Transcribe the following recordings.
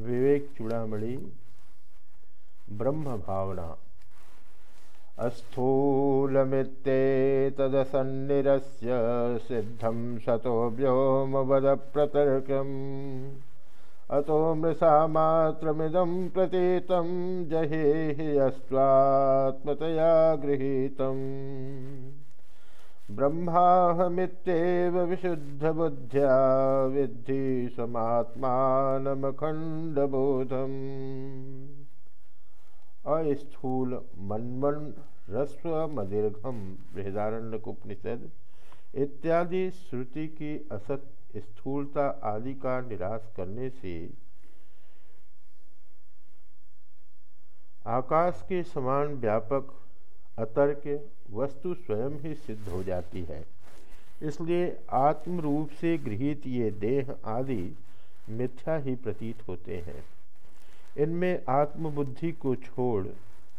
विवेक चूड़ामणि, ब्रह्म भावना। अस्थूलमित्ते तदसन्निरस्य सिद्धं शतो व्योमवदप्रतर्कम् अतो मृषा प्रतीतं जहेहि अस्त्वात्मतया गृहीतम्। ब्रह्माहमित्येव विशुद्धबुद्ध्या विद्धि समात्मानमखण्डबोधम्। अस्थूल मनमन रस्व मदीर्घम बृहदारण्यक इत्यादि श्रुति की असत स्थूलता आदि का निराश करने से आकाश के समान व्यापक अतर्क वस्तु स्वयं ही सिद्ध हो जाती है। इसलिए आत्म रूप से गृहित ये देह आदि मिथ्या ही प्रतीत होते हैं। इनमें आत्मबुद्धि को छोड़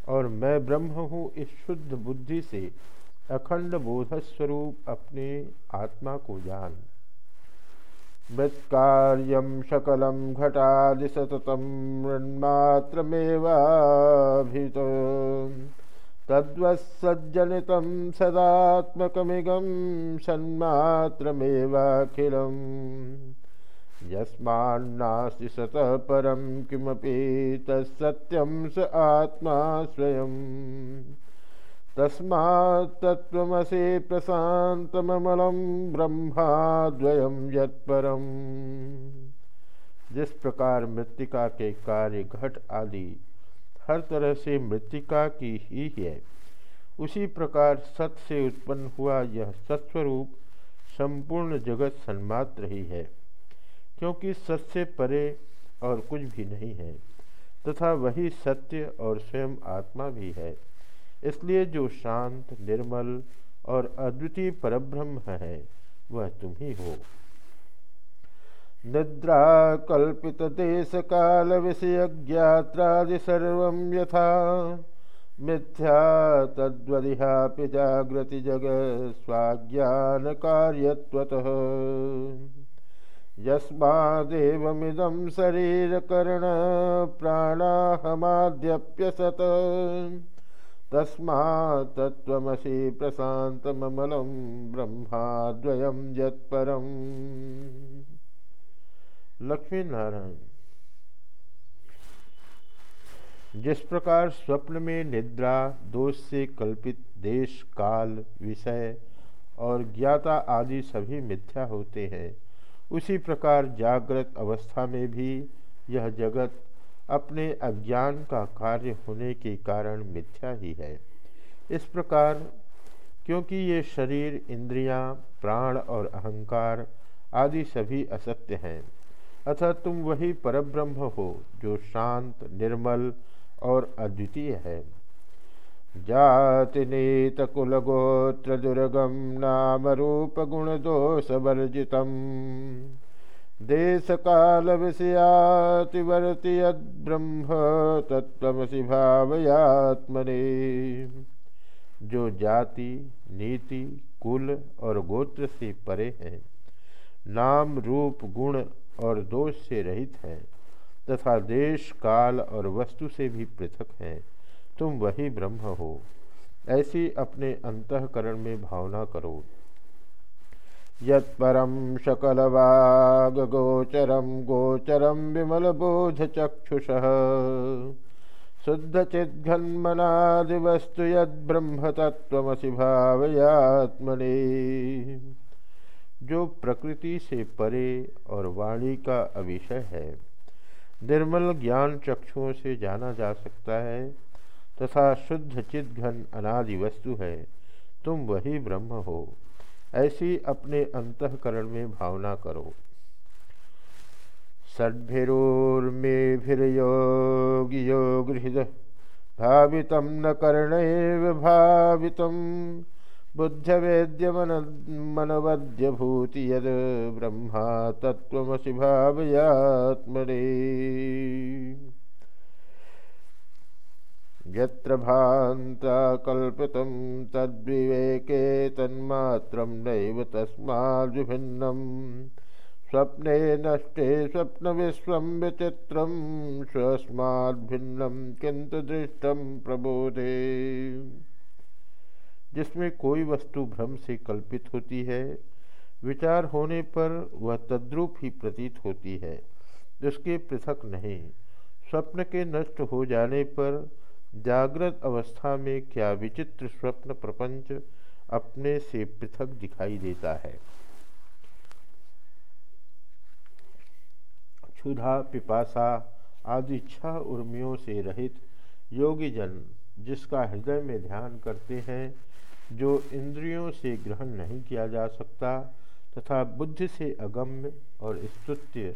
और मैं ब्रह्म हूँ, इस शुद्ध बुद्धि से अखंड बोधस्वरूप अपने आत्मा को जान। मृत्कार्यम सकलम घटादि सततम मृन्मात्रमेवाभित तद्वत्सज्जनित सदात्मकमिगम सन्मात्रमेवाखिलम् यस्मान्नास्ति सतः परं किमपि तत्सत्यं स आत्मा स्वयं। तस्मात्तत्त्वमसि प्रशान्तममलं ब्रह्माद्वयं यत्परम्। जिस प्रकार मृतिका के कार्य घट आदि हर तरह से मृतिका की ही है। उसी प्रकार सत से उत्पन्न हुआ यह सत्स्वरूप संपूर्ण जगत सन्मात्र ही है, क्योंकि सत्य परे और कुछ भी नहीं है, तथा वही सत्य और स्वयं आत्मा भी है। इसलिए जो शांत, निर्मल और अद्वितीय परब्रह्म है, वह तुम ही हो। निद्रा कल्पित देश काल विषय ज्ञात्रादि सर्व यथा। मिथ्या तद्वदिहापि जागृति जग स्वाज्ञान कार्यत्वतः यस्मादेवमिदं शरीरकरणप्राणाहमाद्यप्यसत तस्मात् तत्त्वमसि प्रशान्तममलं ब्रह्माद्वयं यत्परम्। लक्ष्मी नारायण। जिस प्रकार स्वप्न में निद्रा दोष से कल्पित देश काल विषय और ज्ञाता आदि सभी मिथ्या होते हैं उसी प्रकार जागृत अवस्था में भी यह जगत अपने अज्ञान का कार्य होने के कारण मिथ्या ही है। इस प्रकार क्योंकि ये शरीर इंद्रियाँ, प्राण और अहंकार आदि सभी असत्य हैं अतः तुम वही परब्रह्म हो, जो शांत, निर्मल और अद्वितीय है। जाति नीत कुल गोत्र दुर्गम नाम रूप गुण दोष वर्जित देश काल विषयातिवर्ति ब्रह्म तत्वसी भावयात्मने। जो जाति, नीति, कुल और गोत्र से परे हैं नाम रूप गुण और दोष से रहित हैं, तथा देश, काल और वस्तु से भी पृथक है। तुम वही ब्रह्म हो। ऐसी अपने अंतकरण में भावना करो। यत्परम सकलवाग गोचरम गोचरम विमल बोध चक्षुष शुद्ध चिन्मनादिवस्तु यद्ब्रह्म तत्वसी भावयात्मने। जो प्रकृति से परे और वाणी का अविषय है, निर्मल ज्ञान चक्षुओं से जाना जा सकता है तथा शुद्ध चिद घन अनादि वस्तु है, तुम वही ब्रह्म हो। ऐसी अपने अंतकरण में भावना करो। योग योग हृदय भावित न कर्ण बुद्ध्यवेद्य मनवद्यभूति यद् ब्रह्मा तत्त्वमसि भावयात्मने। यत्र भान्ता कल्पितं तद्विवेके तन्मात्रं नैव तस्माद्विभिन्नं स्वप्ने नष्टे स्वप्नविश्वं विचित्रं स्वस्माद्भिन्नं किन्तु दृष्टं प्रबोधे। जिसमें कोई वस्तु भ्रम से कल्पित होती है, विचार होने पर वह तद्रूप ही प्रतीत होती है, उसके पृथक नहीं। स्वप्न के नष्ट हो जाने पर जागृत अवस्था में क्या विचित्र स्वप्न प्रपंच अपने से पृथक दिखाई देता है? क्षुधा, पिपासा आदि छह उर्मियों से रहित योगी जन जिसका हृदय में ध्यान करते हैं जो इंद्रियों से ग्रहण नहीं किया जा सकता तथा बुद्धि से अगम्य और स्तुत्य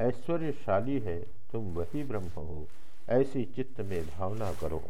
ऐश्वर्यशाली है, तुम वही ब्रह्म हो। ऐसी चित्त में भावना करो।